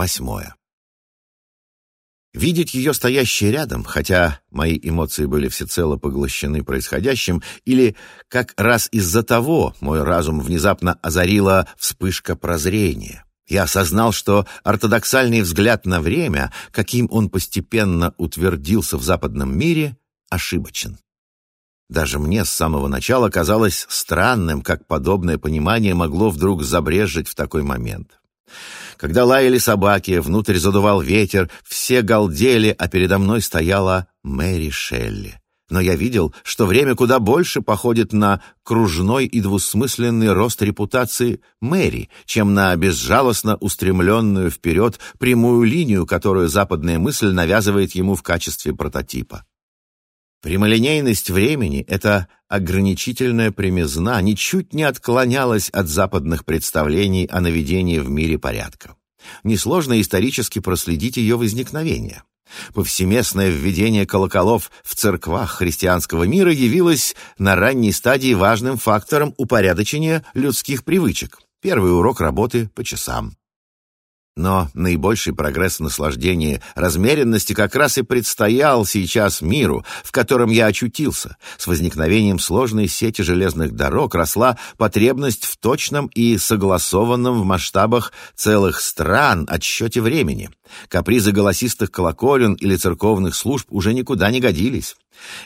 Восьмое. Видеть ее стоящей рядом, хотя мои эмоции были всецело поглощены происходящим, или как раз из-за того мой разум внезапно озарила вспышка прозрения. Я осознал, что ортодоксальный взгляд на время, каким он постепенно утвердился в западном мире, ошибочен. Даже мне с самого начала казалось странным, как подобное понимание могло вдруг забрежить в такой момент. Когда лаяли собаки, внутрь задувал ветер, все галдели, а передо мной стояла Мэри Шелли. Но я видел, что время куда больше походит на кружной и двусмысленный рост репутации Мэри, чем на безжалостно устремленную вперед прямую линию, которую западная мысль навязывает ему в качестве прототипа. Прямолинейность времени, это ограничительная примизна, ничуть не отклонялась от западных представлений о наведении в мире порядка. Несложно исторически проследить ее возникновение. Повсеместное введение колоколов в церквах христианского мира явилось на ранней стадии важным фактором упорядочения людских привычек. Первый урок работы по часам, но наибольший прогресс наслаждения размеренности как раз и предстоял сейчас миру, в котором я очутился. С возникновением сложной сети железных дорог росла потребность в точном и согласованном в масштабах целых стран отсчете времени. Капризы голосистых колоколен или церковных служб уже никуда не годились.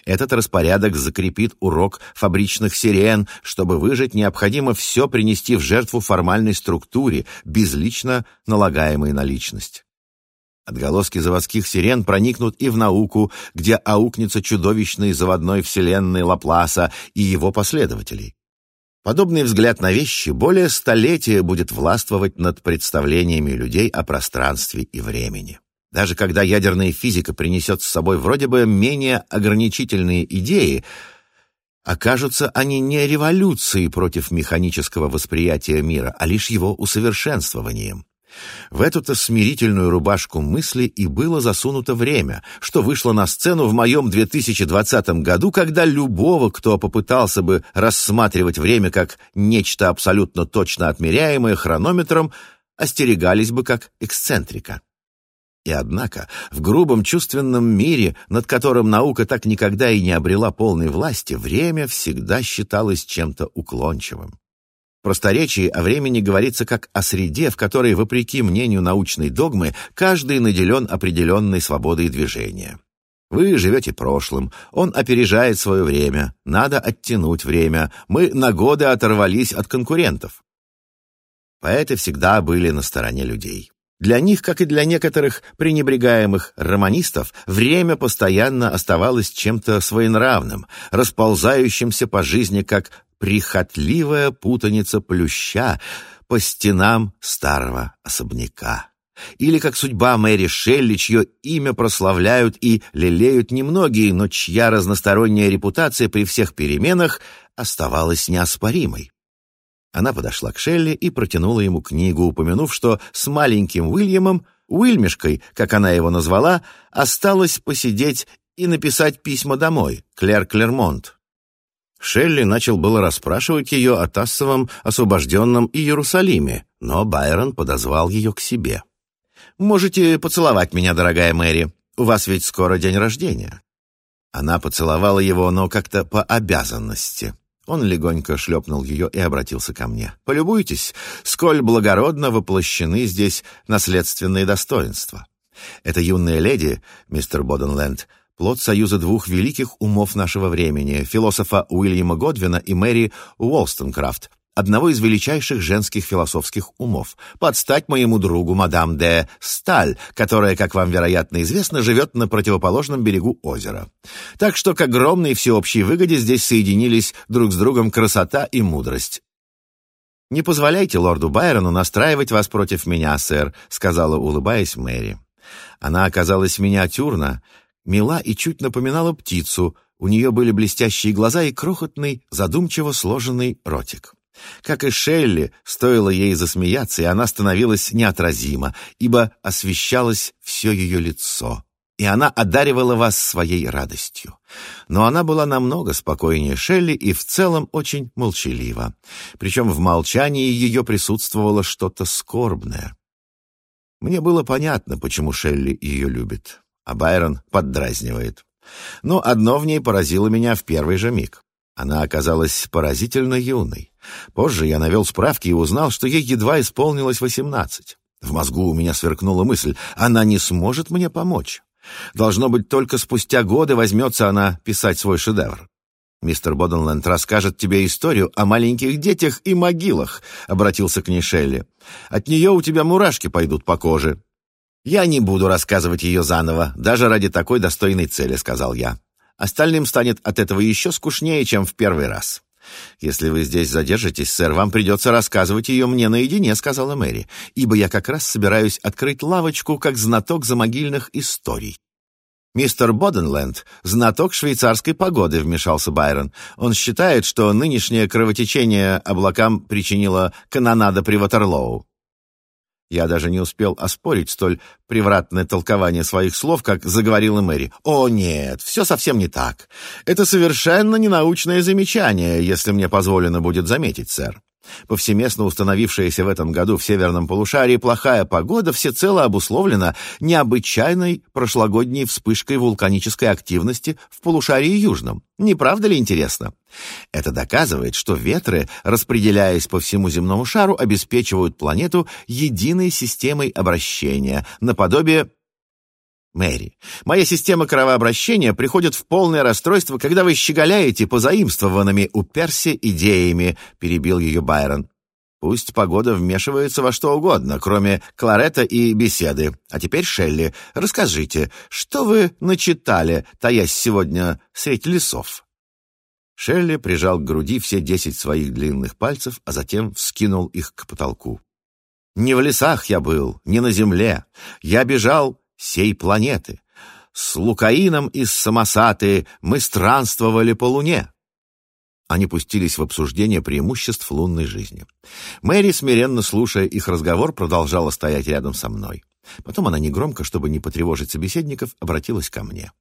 Этот распорядок закрепит урок фабричных сирен. Чтобы выжить, необходимо все принести в жертву формальной структуре, безлично налагаемой на личность. Отголоски заводских сирен проникнут и в науку, где аукнется чудовищной заводной вселенной Лапласа и его последователей. Подобный взгляд на вещи более столетия будет властвовать над представлениями людей о пространстве и времени. Даже когда ядерная физика принесет с собой вроде бы менее ограничительные идеи, окажутся они не революцией против механического восприятия мира, а лишь его усовершенствованием. В эту-то смирительную рубашку мысли и было засунуто время, что вышло на сцену в моем 2020 году, когда любого, кто попытался бы рассматривать время как нечто абсолютно точно отмеряемое хронометром, остерегались бы как эксцентрика. И однако в грубом чувственном мире, над которым наука так никогда и не обрела полной власти, время всегда считалось чем-то уклончивым. В просторечии о времени говорится как о среде, в которой, вопреки мнению научной догмы, каждый наделен определенной свободой движения. Вы живете прошлым, он опережает свое время, надо оттянуть время, мы на годы оторвались от конкурентов. Поэты всегда были на стороне людей. Для них, как и для некоторых пренебрегаемых романистов, время постоянно оставалось чем-то своенравным, расползающимся по жизни, как прихотливая путаница плюща по стенам старого особняка. Или как судьба Мэри Шелли, чье имя прославляют и лелеют немногие, но чья разносторонняя репутация при всех переменах оставалась неоспоримой. Она подошла к Шелли и протянула ему книгу, упомянув, что с маленьким Уильямом, Уильмешкой, как она его назвала, осталось посидеть и написать письма домой, Клер Клермонт. Шелли начал было расспрашивать ее о Тассовом освобожденном Иерусалиме, но Байрон подозвал ее к себе. «Можете поцеловать меня, дорогая Мэри. У вас ведь скоро день рождения». Она поцеловала его, но как-то по обязанности. Он легонько шлепнул ее и обратился ко мне. «Полюбуйтесь, сколь благородно воплощены здесь наследственные достоинства. Эта юная леди, мистер Боденленд, плод союза двух великих умов нашего времени, философа Уильяма Годвина и Мэри Уолстонкрафт, одного из величайших женских философских умов, под стать моему другу мадам де Сталь, которая, как вам, вероятно, известно, живет на противоположном берегу озера. Так что к огромной всеобщей выгоде здесь соединились друг с другом красота и мудрость. «Не позволяйте лорду Байрону настраивать вас против меня, сэр», — сказала, улыбаясь Мэри. Она оказалась миниатюрна, мила и чуть напоминала птицу, у нее были блестящие глаза и крохотный, задумчиво сложенный ротик. Как и Шелли, стоило ей засмеяться, и она становилась неотразима, ибо освещалось все ее лицо, и она одаривала вас своей радостью. Но она была намного спокойнее Шелли и в целом очень молчалива. Причем в молчании ее присутствовало что-то скорбное. Мне было понятно, почему Шелли ее любит, а Байрон поддразнивает. Но одно в ней поразило меня в первый же миг. Она оказалась поразительно юной. Позже я навел справки и узнал, что ей едва исполнилось восемнадцать. В мозгу у меня сверкнула мысль, она не сможет мне помочь. Должно быть, только спустя годы возьмется она писать свой шедевр. «Мистер Боденленд расскажет тебе историю о маленьких детях и могилах», — обратился к ней Шелли. «От нее у тебя мурашки пойдут по коже». «Я не буду рассказывать ее заново, даже ради такой достойной цели», — сказал я. Остальным станет от этого еще скучнее, чем в первый раз. «Если вы здесь задержитесь, сэр, вам придется рассказывать ее мне наедине», — сказала Мэри, «ибо я как раз собираюсь открыть лавочку как знаток замогильных историй». «Мистер Боденленд — знаток швейцарской погоды», — вмешался Байрон. «Он считает, что нынешнее кровотечение облакам причинило канонада при Ватерлоу». Я даже не успел оспорить столь превратное толкование своих слов, как заговорила Мэри. «О, нет, все совсем не так. Это совершенно ненаучное замечание, если мне позволено будет заметить, сэр. Повсеместно установившаяся в этом году в северном полушарии плохая погода всецело обусловлена необычайной прошлогодней вспышкой вулканической активности в полушарии южном. Не правда ли интересно? Это доказывает, что ветры, распределяясь по всему земному шару, обеспечивают планету единой системой обращения, наподобие Мэри, моя система кровообращения приходит в полное расстройство, когда вы щеголяете позаимствованными у Перси идеями, перебил ее Байрон. Пусть погода вмешивается во что угодно, кроме кларета и беседы. А теперь, Шелли, расскажите, что вы начитали, таясь сегодня среди лесов?» Шелли прижал к груди все десять своих длинных пальцев, а затем вскинул их к потолку. «Не в лесах я был, не на земле. Я бежал сей планеты. С Лукаином из Самосаты мы странствовали по Луне». Они пустились в обсуждение преимуществ лунной жизни. Мэри, смиренно слушая их разговор, продолжала стоять рядом со мной. Потом она негромко, чтобы не потревожить собеседников, обратилась ко мне.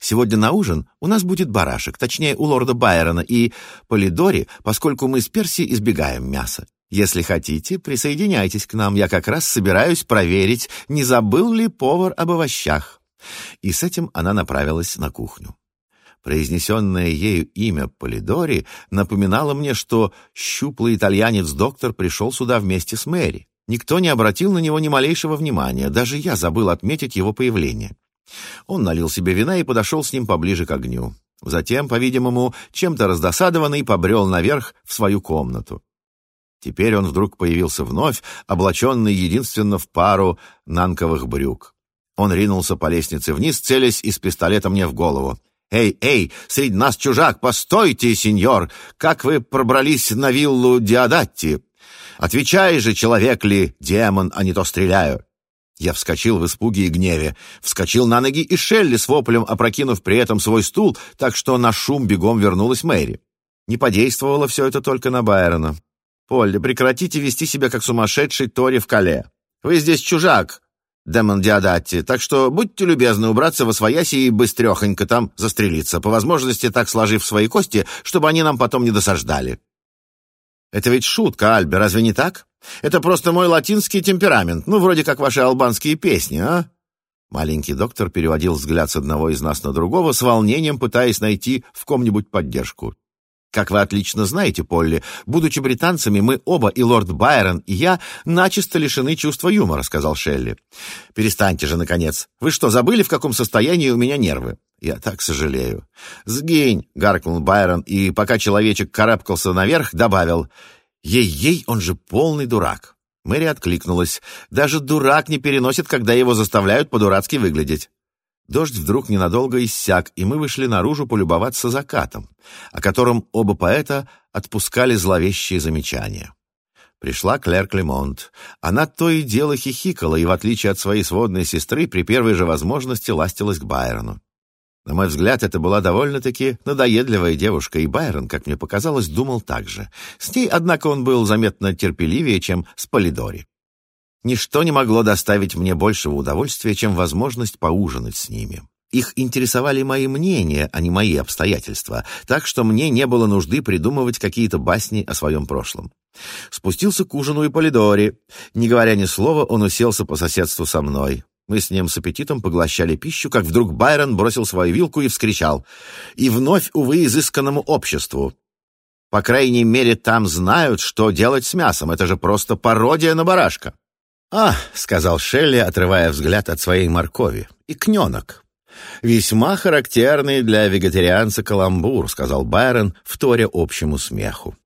«Сегодня на ужин у нас будет барашек, точнее, у лорда Байрона и Полидори, поскольку мы с Перси избегаем мяса. Если хотите, присоединяйтесь к нам, я как раз собираюсь проверить, не забыл ли повар об овощах». И с этим она направилась на кухню. Произнесенное ею имя Полидори напоминало мне, что щуплый итальянец-доктор пришел сюда вместе с Мэри. Никто не обратил на него ни малейшего внимания, даже я забыл отметить его появление. Он налил себе вина и подошел с ним поближе к огню. Затем, по-видимому, чем-то раздосадованный, побрел наверх в свою комнату. Теперь он вдруг появился вновь, облаченный единственно в пару нанковых брюк. Он ринулся по лестнице вниз, целясь из пистолета мне в голову. «Эй, эй, среди нас чужак, постойте, сеньор! Как вы пробрались на виллу Диадатти? Отвечай же, человек ли, демон, а не то стреляю!» Я вскочил в испуге и гневе. Вскочил на ноги и Шелли с воплем, опрокинув при этом свой стул, так что на шум бегом вернулась Мэри. Не подействовало все это только на Байрона. «Олли, прекратите вести себя как сумасшедший Тори в Кале. Вы здесь чужак, Демон Диодатти, так что будьте любезны убраться во свояси и быстрехонько там застрелиться, по возможности так сложив свои кости, чтобы они нам потом не досаждали». «Это ведь шутка, Альбе, разве не так? Это просто мой латинский темперамент, ну, вроде как ваши албанские песни, а?» Маленький доктор переводил взгляд с одного из нас на другого, с волнением пытаясь найти в ком-нибудь поддержку. Как вы отлично знаете, Полли, будучи британцами, мы оба, и лорд Байрон, и я, начисто лишены чувства юмора», — сказал Шелли. «Перестаньте же, наконец. Вы что, забыли, в каком состоянии у меня нервы?» «Я так сожалею». «Сгинь!» — гаркнул Байрон, и пока человечек карабкался наверх, добавил. «Ей-ей, он же полный дурак». Мэри откликнулась. «Даже дурак не переносит, когда его заставляют по-дурацки выглядеть». Дождь вдруг ненадолго иссяк, и мы вышли наружу полюбоваться закатом, о котором оба поэта отпускали зловещие замечания. Пришла Клэр Клемонт. Она то и дело хихикала и, в отличие от своей сводной сестры, при первой же возможности ластилась к Байрону. На мой взгляд, это была довольно-таки надоедливая девушка, и Байрон, как мне показалось, думал так же. С ней, однако, он был заметно терпеливее, чем с Полидори. Ничто не могло доставить мне большего удовольствия, чем возможность поужинать с ними. Их интересовали мои мнения, а не мои обстоятельства, так что мне не было нужды придумывать какие-то басни о своем прошлом. Спустился к ужину и Полидори. Не говоря ни слова, он уселся по соседству со мной. Мы с ним с аппетитом поглощали пищу, как вдруг Байрон бросил свою вилку и вскричал. «И вновь, увы, изысканному обществу!» «По крайней мере, там знают, что делать с мясом. Это же просто пародия на барашка!» «А», — сказал Шелли, отрывая взгляд от своей моркови, — «икненок». «Весьма характерный для вегетарианца каламбур», — сказал Байрон, вторя общему смеху.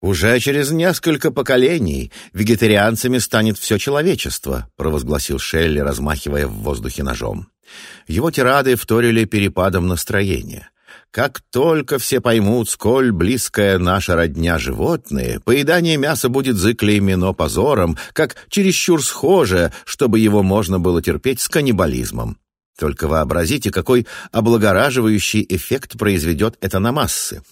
«Уже через несколько поколений вегетарианцами станет все человечество», — провозгласил Шелли, размахивая в воздухе ножом. Его тирады вторили перепадом настроения. Как только все поймут, сколь близкая наша родня животные, поедание мяса будет заклеймено позором, как чересчур схоже, чтобы его можно было терпеть с каннибализмом. Только вообразите, какой облагораживающий эффект произведет это на массы.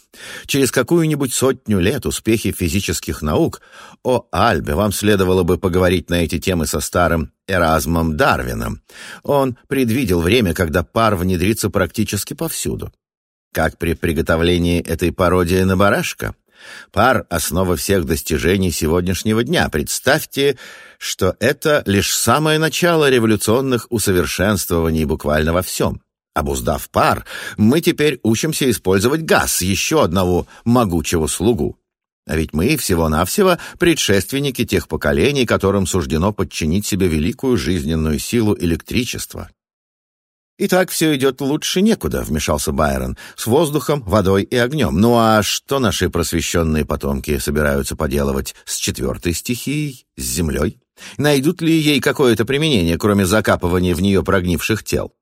Через какую-нибудь сотню лет успехи физических наук... О, Альбе, вам следовало бы поговорить на эти темы со старым Эразмом Дарвином. Он предвидел время, когда пар внедрится практически повсюду как при приготовлении этой пародии на барашка. Пар — основа всех достижений сегодняшнего дня. Представьте, что это лишь самое начало революционных усовершенствований буквально во всем. Обуздав пар, мы теперь учимся использовать газ, еще одного могучего слугу. А ведь мы всего-навсего предшественники тех поколений, которым суждено подчинить себе великую жизненную силу электричества. «И так все идет лучше некуда», — вмешался Байрон, — «с воздухом, водой и огнем. Ну а что наши просвещенные потомки собираются поделывать с четвертой стихией, с землей? Найдут ли ей какое-то применение, кроме закапывания в нее прогнивших тел?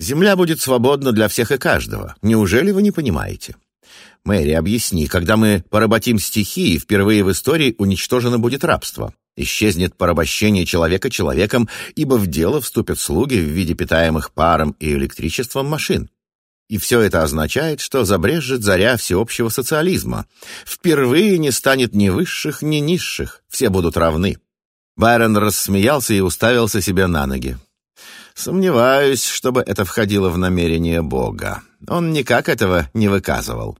Земля будет свободна для всех и каждого. Неужели вы не понимаете?» «Мэри, объясни, когда мы поработим стихии, впервые в истории уничтожено будет рабство. Исчезнет порабощение человека человеком, ибо в дело вступят слуги в виде питаемых паром и электричеством машин. И все это означает, что забрежет заря всеобщего социализма. Впервые не станет ни высших, ни низших, все будут равны. Байрон рассмеялся и уставился себе на ноги. Сомневаюсь, чтобы это входило в намерение Бога. Он никак этого не выказывал.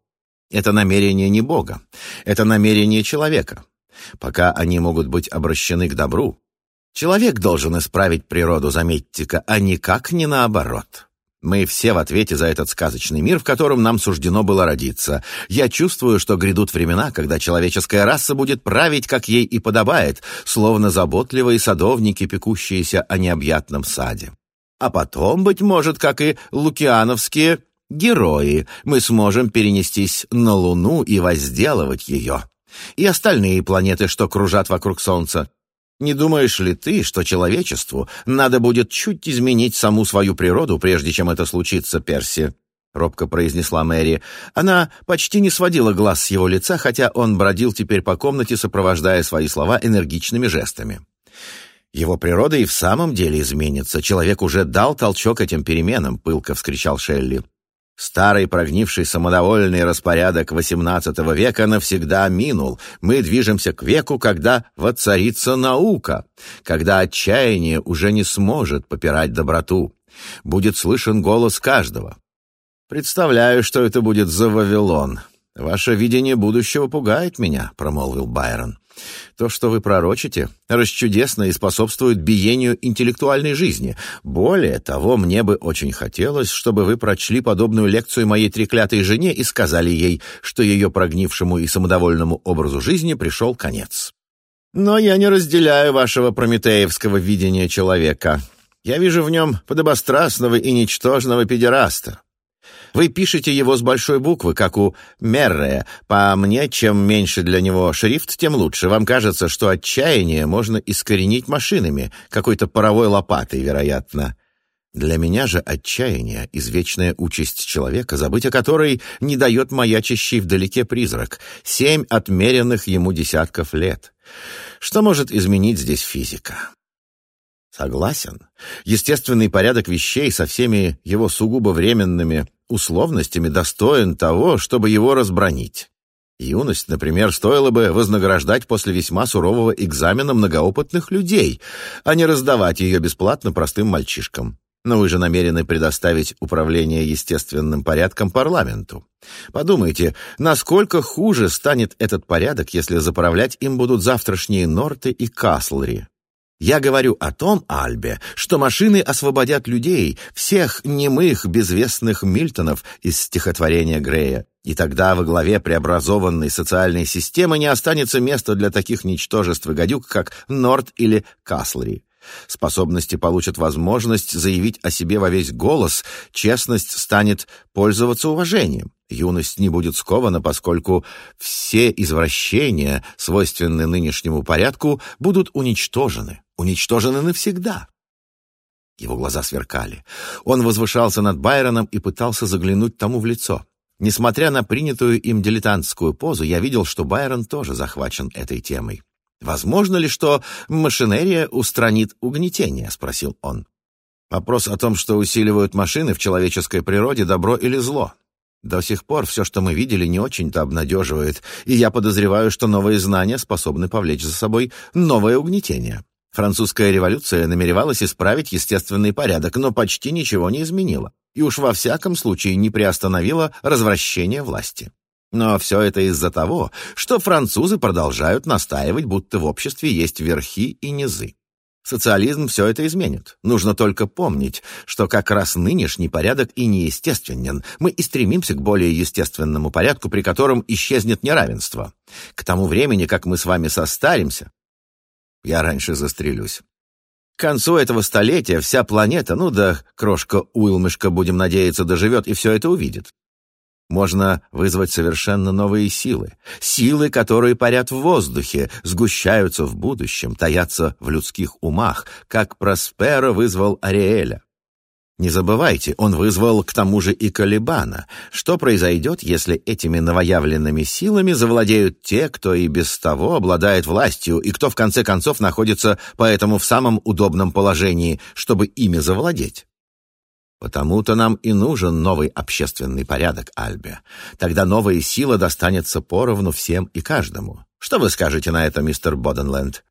Это намерение не Бога, это намерение человека. Пока они могут быть обращены к добру, человек должен исправить природу, заметьте-ка, а никак не наоборот. Мы все в ответе за этот сказочный мир, в котором нам суждено было родиться. Я чувствую, что грядут времена, когда человеческая раса будет править, как ей и подобает, словно заботливые садовники, пекущиеся о необъятном саде. А потом, быть может, как и лукиановские герои, мы сможем перенестись на Луну и возделывать ее и остальные планеты, что кружат вокруг Солнца. Не думаешь ли ты, что человечеству надо будет чуть изменить саму свою природу, прежде чем это случится, Перси?» — робко произнесла Мэри. Она почти не сводила глаз с его лица, хотя он бродил теперь по комнате, сопровождая свои слова энергичными жестами. «Его природа и в самом деле изменится. Человек уже дал толчок этим переменам», — пылко вскричал Шелли. Старый прогнивший самодовольный распорядок XVIII века навсегда минул. Мы движемся к веку, когда воцарится наука, когда отчаяние уже не сможет попирать доброту. Будет слышен голос каждого. Представляю, что это будет за Вавилон. «Ваше видение будущего пугает меня», — промолвил Байрон. «То, что вы пророчите, расчудесно и способствует биению интеллектуальной жизни. Более того, мне бы очень хотелось, чтобы вы прочли подобную лекцию моей треклятой жене и сказали ей, что ее прогнившему и самодовольному образу жизни пришел конец». «Но я не разделяю вашего прометеевского видения человека. Я вижу в нем подобострастного и ничтожного педераста. Вы пишете его с большой буквы, как у Мерре. По мне, чем меньше для него шрифт, тем лучше. Вам кажется, что отчаяние можно искоренить машинами, какой-то паровой лопатой, вероятно. Для меня же отчаяние — извечная участь человека, забыть о которой не дает маячащий вдалеке призрак, семь отмеренных ему десятков лет. Что может изменить здесь физика? Согласен. Естественный порядок вещей со всеми его сугубо временными условностями достоин того, чтобы его разбронить. Юность, например, стоило бы вознаграждать после весьма сурового экзамена многоопытных людей, а не раздавать ее бесплатно простым мальчишкам. Но вы же намерены предоставить управление естественным порядком парламенту. Подумайте, насколько хуже станет этот порядок, если заправлять им будут завтрашние Норты и Каслри. Я говорю о том, Альбе, что машины освободят людей, всех немых, безвестных Мильтонов из стихотворения Грея. И тогда во главе преобразованной социальной системы не останется места для таких ничтожеств и гадюк, как Норт или Каслри. Способности получат возможность заявить о себе во весь голос, честность станет пользоваться уважением. Юность не будет скована, поскольку все извращения, свойственные нынешнему порядку, будут уничтожены, уничтожены навсегда. Его глаза сверкали. Он возвышался над Байроном и пытался заглянуть тому в лицо. Несмотря на принятую им дилетантскую позу, я видел, что Байрон тоже захвачен этой темой. «Возможно ли, что машинерия устранит угнетение?» — спросил он. «Вопрос о том, что усиливают машины в человеческой природе, добро или зло?» До сих пор все, что мы видели, не очень-то обнадеживает, и я подозреваю, что новые знания способны повлечь за собой новое угнетение. Французская революция намеревалась исправить естественный порядок, но почти ничего не изменила, и уж во всяком случае не приостановила развращение власти. Но все это из-за того, что французы продолжают настаивать, будто в обществе есть верхи и низы. Социализм все это изменит. Нужно только помнить, что как раз нынешний порядок и неестественен. Мы и стремимся к более естественному порядку, при котором исчезнет неравенство. К тому времени, как мы с вами состаримся, я раньше застрелюсь. К концу этого столетия вся планета, ну да крошка Уилмышка, будем надеяться, доживет и все это увидит можно вызвать совершенно новые силы. Силы, которые парят в воздухе, сгущаются в будущем, таятся в людских умах, как Проспера вызвал Ариэля. Не забывайте, он вызвал к тому же и Калибана. Что произойдет, если этими новоявленными силами завладеют те, кто и без того обладает властью, и кто в конце концов находится поэтому в самом удобном положении, чтобы ими завладеть? Потому-то нам и нужен новый общественный порядок, Альбе. Тогда новая сила достанется поровну всем и каждому. Что вы скажете на это, мистер Боденленд?»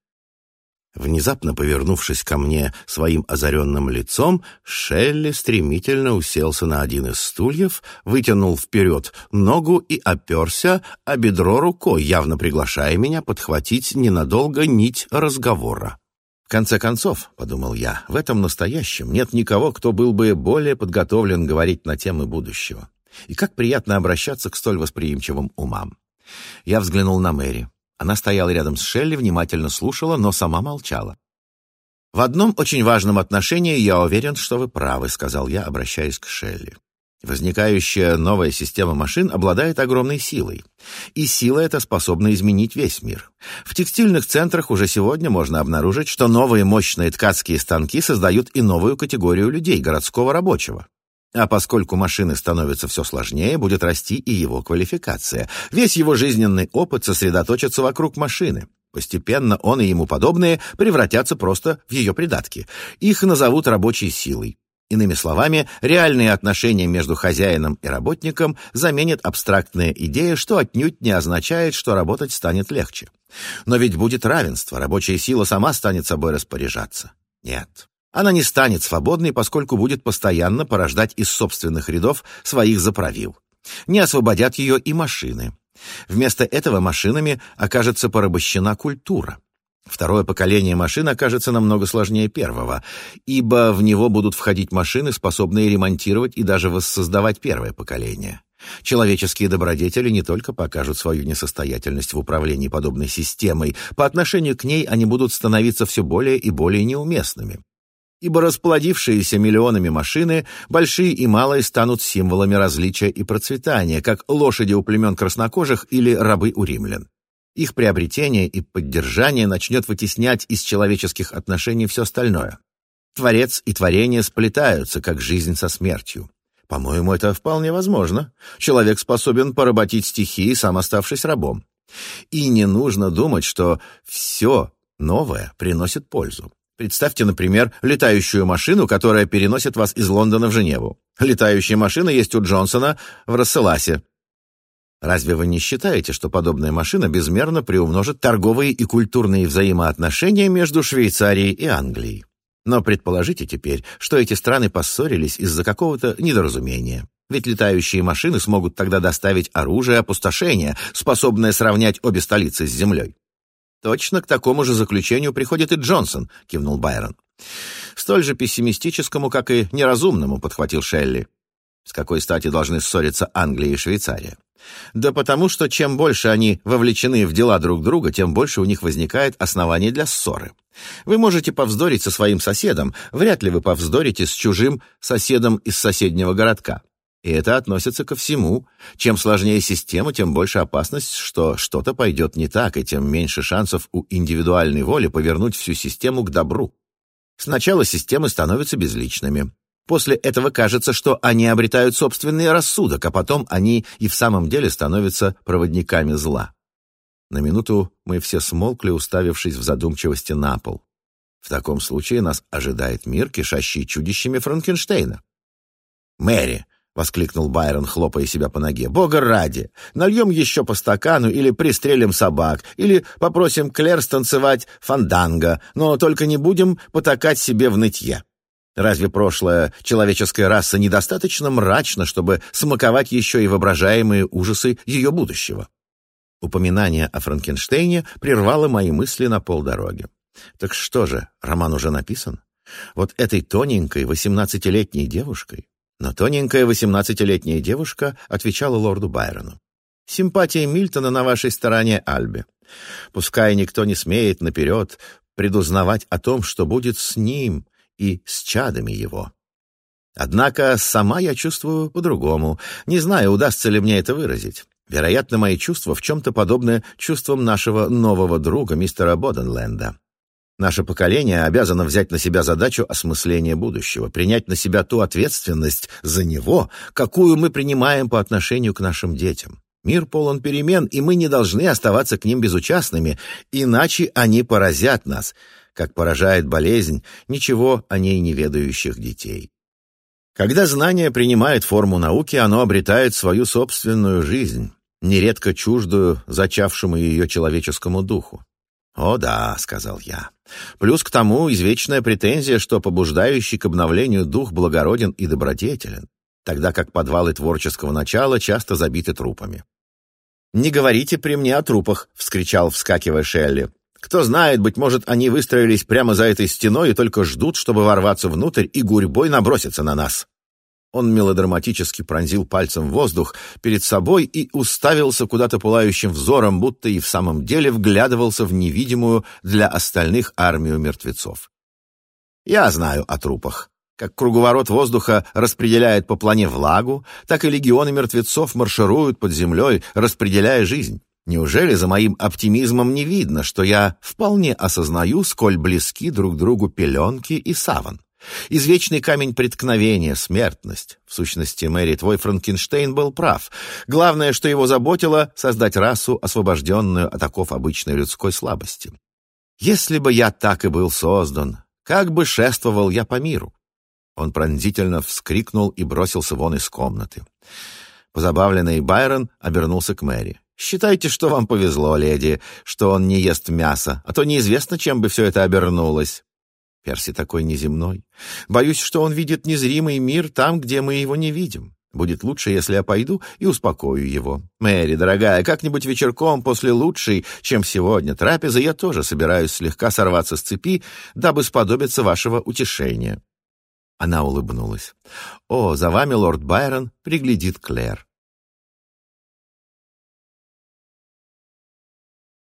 Внезапно повернувшись ко мне своим озаренным лицом, Шелли стремительно уселся на один из стульев, вытянул вперед ногу и оперся о бедро рукой, явно приглашая меня подхватить ненадолго нить разговора конце концов, — подумал я, — в этом настоящем нет никого, кто был бы более подготовлен говорить на темы будущего. И как приятно обращаться к столь восприимчивым умам. Я взглянул на Мэри. Она стояла рядом с Шелли, внимательно слушала, но сама молчала. «В одном очень важном отношении я уверен, что вы правы», — сказал я, обращаясь к Шелли. Возникающая новая система машин обладает огромной силой. И сила эта способна изменить весь мир. В текстильных центрах уже сегодня можно обнаружить, что новые мощные ткацкие станки создают и новую категорию людей, городского рабочего. А поскольку машины становятся все сложнее, будет расти и его квалификация. Весь его жизненный опыт сосредоточится вокруг машины. Постепенно он и ему подобные превратятся просто в ее придатки. Их назовут рабочей силой. Иными словами, реальные отношения между хозяином и работником заменят абстрактная идея, что отнюдь не означает, что работать станет легче. Но ведь будет равенство, рабочая сила сама станет собой распоряжаться. Нет. Она не станет свободной, поскольку будет постоянно порождать из собственных рядов своих заправил. Не освободят ее и машины. Вместо этого машинами окажется порабощена культура. Второе поколение машин окажется намного сложнее первого, ибо в него будут входить машины, способные ремонтировать и даже воссоздавать первое поколение. Человеческие добродетели не только покажут свою несостоятельность в управлении подобной системой, по отношению к ней они будут становиться все более и более неуместными. Ибо расплодившиеся миллионами машины, большие и малые станут символами различия и процветания, как лошади у племен краснокожих или рабы у римлян. Их приобретение и поддержание начнет вытеснять из человеческих отношений все остальное. Творец и творение сплетаются, как жизнь со смертью. По-моему, это вполне возможно. Человек способен поработить стихии, сам оставшись рабом. И не нужно думать, что все новое приносит пользу. Представьте, например, летающую машину, которая переносит вас из Лондона в Женеву. Летающая машина есть у Джонсона в Расселасе. Разве вы не считаете, что подобная машина безмерно приумножит торговые и культурные взаимоотношения между Швейцарией и Англией? Но предположите теперь, что эти страны поссорились из-за какого-то недоразумения. Ведь летающие машины смогут тогда доставить оружие опустошения, способное сравнять обе столицы с землей. «Точно к такому же заключению приходит и Джонсон», — кивнул Байрон. «Столь же пессимистическому, как и неразумному», — подхватил Шелли. С какой стати должны ссориться Англия и Швейцария? Да потому что чем больше они вовлечены в дела друг друга, тем больше у них возникает оснований для ссоры. Вы можете повздорить со своим соседом, вряд ли вы повздорите с чужим соседом из соседнего городка. И это относится ко всему. Чем сложнее система, тем больше опасность, что что-то пойдет не так, и тем меньше шансов у индивидуальной воли повернуть всю систему к добру. Сначала системы становятся безличными. После этого кажется, что они обретают собственный рассудок, а потом они и в самом деле становятся проводниками зла. На минуту мы все смолкли, уставившись в задумчивости на пол. В таком случае нас ожидает мир, кишащий чудищами Франкенштейна. «Мэри!» — воскликнул Байрон, хлопая себя по ноге. «Бога ради! Нальем еще по стакану или пристрелим собак, или попросим Клер станцевать фанданго, но только не будем потакать себе в нытье». Разве прошлое человеческая раса недостаточно мрачно, чтобы смаковать еще и воображаемые ужасы ее будущего? Упоминание о Франкенштейне прервало мои мысли на полдороги. Так что же, роман уже написан? Вот этой тоненькой восемнадцатилетней девушкой? Но тоненькая восемнадцатилетняя девушка отвечала лорду Байрону. «Симпатия Мильтона на вашей стороне, Альби. Пускай никто не смеет наперед предузнавать о том, что будет с ним, и с чадами его. Однако сама я чувствую по-другому. Не знаю, удастся ли мне это выразить. Вероятно, мои чувства в чем-то подобны чувствам нашего нового друга, мистера Боденленда. Наше поколение обязано взять на себя задачу осмысления будущего, принять на себя ту ответственность за него, какую мы принимаем по отношению к нашим детям. Мир полон перемен, и мы не должны оставаться к ним безучастными, иначе они поразят нас как поражает болезнь ничего о ней не ведающих детей. Когда знание принимает форму науки, оно обретает свою собственную жизнь, нередко чуждую зачавшему ее человеческому духу. «О да», — сказал я. «Плюс к тому извечная претензия, что побуждающий к обновлению дух благороден и добродетелен, тогда как подвалы творческого начала часто забиты трупами». «Не говорите при мне о трупах!» — вскричал, вскакивая Шелли. Кто знает, быть может, они выстроились прямо за этой стеной и только ждут, чтобы ворваться внутрь и гурьбой наброситься на нас. Он мелодраматически пронзил пальцем воздух перед собой и уставился куда-то пылающим взором, будто и в самом деле вглядывался в невидимую для остальных армию мертвецов. «Я знаю о трупах. Как круговорот воздуха распределяет по плане влагу, так и легионы мертвецов маршируют под землей, распределяя жизнь. Неужели за моим оптимизмом не видно, что я вполне осознаю, сколь близки друг другу пеленки и саван? Извечный камень преткновения — смертность. В сущности, Мэри, твой Франкенштейн был прав. Главное, что его заботило — создать расу, освобожденную от оков обычной людской слабости. Если бы я так и был создан, как бы шествовал я по миру? Он пронзительно вскрикнул и бросился вон из комнаты. Позабавленный Байрон обернулся к Мэри. «Считайте, что вам повезло, леди, что он не ест мясо, а то неизвестно, чем бы все это обернулось». Перси такой неземной. Боюсь, что он видит незримый мир там, где мы его не видим. Будет лучше, если я пойду и успокою его. Мэри, дорогая, как-нибудь вечерком после лучшей, чем сегодня, трапезы я тоже собираюсь слегка сорваться с цепи, дабы сподобиться вашего утешения». Она улыбнулась. «О, за вами, лорд Байрон, приглядит Клэр.